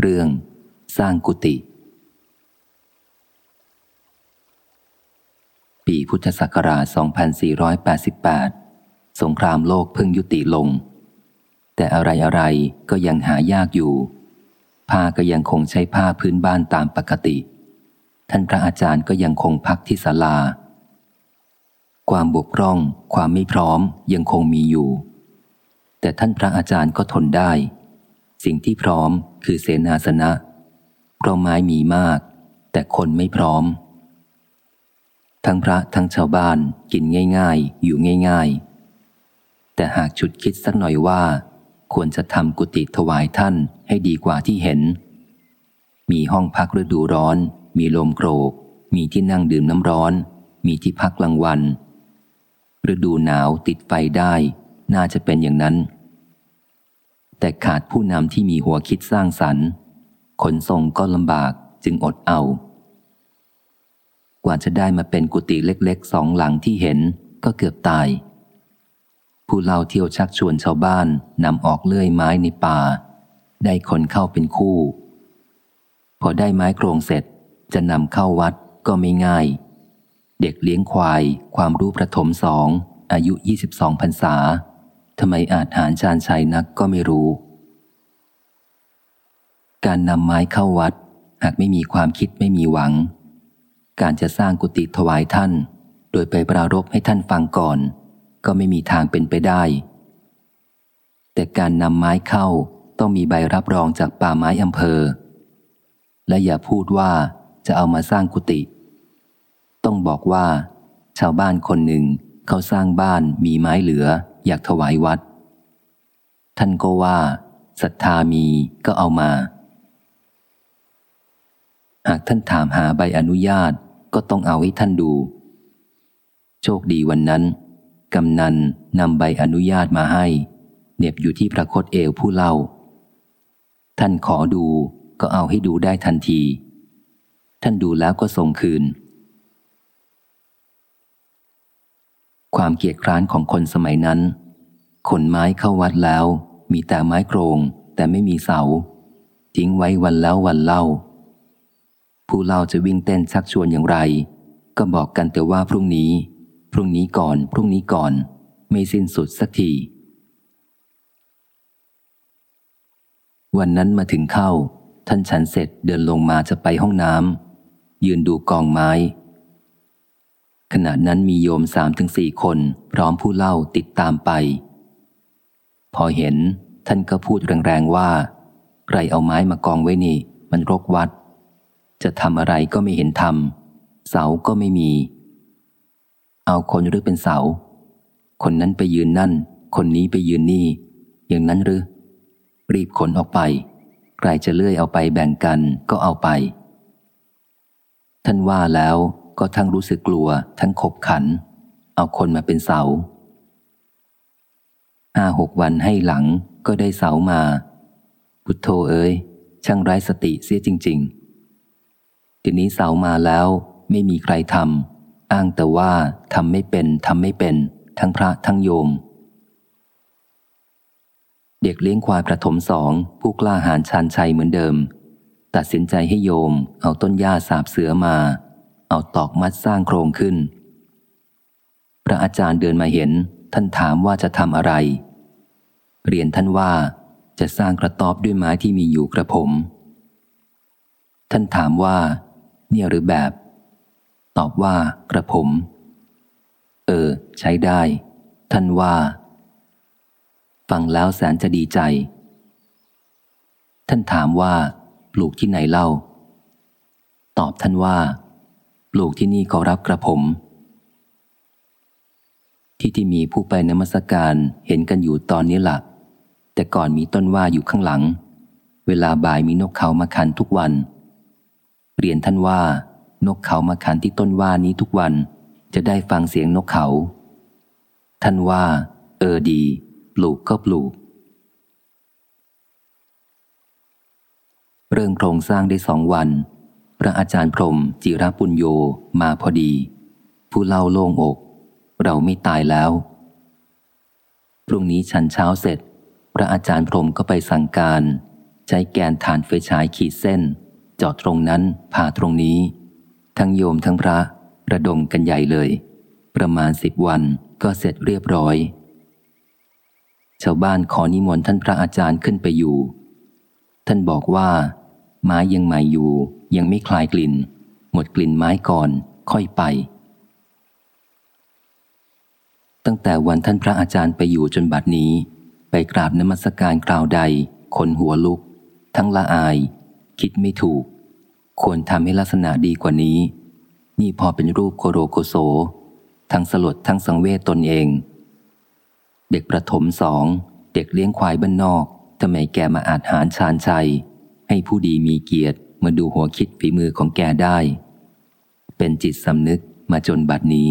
เรื่อง สร้างกุฏิปีพุทธศักราช 2488 สงครามโลกเพิ่งยุติลง แต่อะไรอะไรก็ยังหายากอยู่ ผ้าก็ยังคงใช้ผ้าพื้นบ้านตามปกติ ท่านพระอาจารย์ก็ยังคงพักที่ศาลา ความบกพร่อง ความไม่พร้อมยังคงมีอยู่ แต่ท่านพระอาจารย์ก็ทนได้ สิ่งที่พร้อมคือเสนาสนะ เพราะไม้มีมาก แต่คนไม่พร้อม ทั้งพระทั้งชาวบ้านกินง่าย ๆ อยู่ง่าย ๆ แต่หากชุดคิดสักหน่อยว่า ควรจะทำกุฏิถวายท่านให้ดีกว่าที่เห็น มีห้องพักฤดูร้อน มีลมโกรก มีที่นั่งดื่มน้ำร้อน มีที่พักกลางวันฤดูหนาวติดไฟได้ น่าจะเป็นอย่างนั้น แต่ขาดผู้นำที่มีหัวคิดสร้างสรรค์ ขนส่งก็ลำบากจึงอดเอา กว่าจะได้มาเป็นกุฏิเล็กๆสองหลังที่เห็นก็เกือบตาย ผู้เล่าเที่ยวชักชวนชาวบ้านนำออกเลื่อยไม้ในป่า ได้คนเข้าเป็นคู่ พอได้ไม้โครงเสร็จจะนำเข้าวัดก็ไม่ง่าย เด็กเลี้ยงควาย ความรู้ประถมสองอายุ 22พรรษา ทำไมอาจหารชาญชัยนักก็ไม่รู้ การนำไม้เข้าวัด หากไม่มีความคิดไม่มีหวัง การจะสร้างกุฏิถวายท่าน โดยไปปรารบให้ท่านฟังก่อน ก็ไม่มีทางเป็นไปได้ แต่การนำไม้เข้าต้องมีใบรับรองจากป่าไม้อำเภอ และอย่าพูดว่าจะเอามาสร้างกุฏิต้องบอกว่า ชาวบ้านคนหนึ่งเขาสร้างบ้านมีไม้เหลือ อยากถวายวัด ท่านก็ว่าศรัทธามีก็เอามา หากท่านถามหาใบอนุญาตก็ต้องเอาให้ท่านดู โชคดีวันนั้น กำนันนำใบอนุญาตมาให้เน็บอยู่ที่พระคตเอวผู้เล่า ท่านขอดูก็เอาให้ดูได้ทันที ท่านดูแล้วก็ส่งคืน ความเกียดคร้านของคนสมัยนั้น ขนไม้เข้าวัดแล้ว มีแต่ไม้โครง แต่ไม่มีเสา ทิ้งไว้วันแล้ววันเล่า ผู้เล่าจะวิ่งเต้นชักชวนอย่างไร ก็บอกกันแต่ว่าพรุ่งนี้ พรุ่งนี้ก่อน พรุ่งนี้ก่อน ไม่สิ้นสุดสักทีวันนั้นมาถึงเข้า ท่านฉันเสร็จเดินลงมาจะไปห้องน้ำยืนดูกองไม้ ขณะนั้นมีโยมสามถึงสี่คน พร้อมผู้เล่าติดตามไป พอเห็นท่านก็พูดแรงๆว่า ใครเอาไม้มากองไว้นี่ มันรกวัด จะทำอะไรก็ไม่เห็นทำเสาก็ไม่มี เอาคนหรือเป็นเสา คนนั้นไปยืนนั่น คนนี้ไปยืนนี่ อย่างนั้นหรือ รีบขนออกไป ใครจะเลื่อยเอาไปแบ่งกันก็เอาไป ท่านว่าแล้ว ก็ทั้งรู้สึกกลัว ทั้งขบขัน เอาคนมาเป็นเสาห้าหกวันให้หลังก็ได้เสามา พุทโธเอ้ย ช่างไร้สติเสียจริง ๆ ทีนี้เสามาแล้วไม่มีใครทำอ้างแต่ว่าทำไม่เป็นทำไม่เป็น ทั้งพระทั้งโยม เด็กเลี้ยงควายประถมสองผู้กล้าหาญชานชัยเหมือนเดิม ตัดสินใจให้โยมเอาต้นหญ้าสาบเสือมา เอาตอกมัดสร้างโครงขึ้น พระอาจารย์เดินมาเห็น ท่านถามว่าจะทำอะไร เรียนท่านว่าจะสร้างกระต๊อบด้วยไม้ที่มีอยู่กระผม ท่านถามว่า เนี่ยหรือแบบ ตอบว่ากระผม เออ ใช้ได้ ท่านว่า ฟังแล้วแสนจะดีใจ ท่านถามว่า ปลูกที่ไหนเล่า ตอบท่านว่า ปลูกที่นี่ขอรับกระผม ที่ที่มีผู้ไปนมัสการเห็นกันอยู่ตอนนี้ละ่ะ แต่ก่อนมีต้นว่าอยู่ข้างหลัง เวลาบ่ายมีนกเขามาขันทุกวัน เรียนท่านว่า นกเขามาขันที่ต้นว่านี้ทุกวัน จะได้ฟังเสียงนกเขา ท่านว่า เออดี ปลูกก็ปลูก เริ่มโครงสร้างได้สองวัน พระอาจารย์พรมจิรปุญโยมาพอดี ผู้เล่าโล่งอก เราไม่ตายแล้ว พรุ่งนี้ฉันเช้าเสร็จ พระอาจารย์พรมก็ไปสั่งการ ใช้แกนฐานไฟฉายขีดเส้นจอดตรงนั้นผ่าตรงนี้ ทั้งโยมทั้งพระระดมกันใหญ่เลย ประมาณสิบวันก็เสร็จเรียบร้อย ชาวบ้านขอนิมนต์ท่านพระอาจารย์ขึ้นไปอยู่ ท่านบอกว่า ไม้ยังใหม่อยู่ ยังไม่คลายกลิ่น หมดกลิ่นไม้ก่อน ค่อยไป ตั้งแต่วันท่านพระอาจารย์ไปอยู่จนบัดนี้ ไปกราบนมัสการกล่าวใดขนหัวลุก ทั้งละอาย คิดไม่ถูก ควรทำให้ลักษณะดีกว่านี้ นี่พอเป็นรูปโคโรโคโซ ทั้งสลดทั้งสังเวชตนเอง เด็กประถมสอง เด็กเลี้ยงควายบ้านนอกทำไมแกมาอาจหารชาญชัย ให้ผู้ดีมีเกียรติมาดูหัวคิดฝีมือของแกได้ เป็นจิตสำนึกมาจนบัดนี้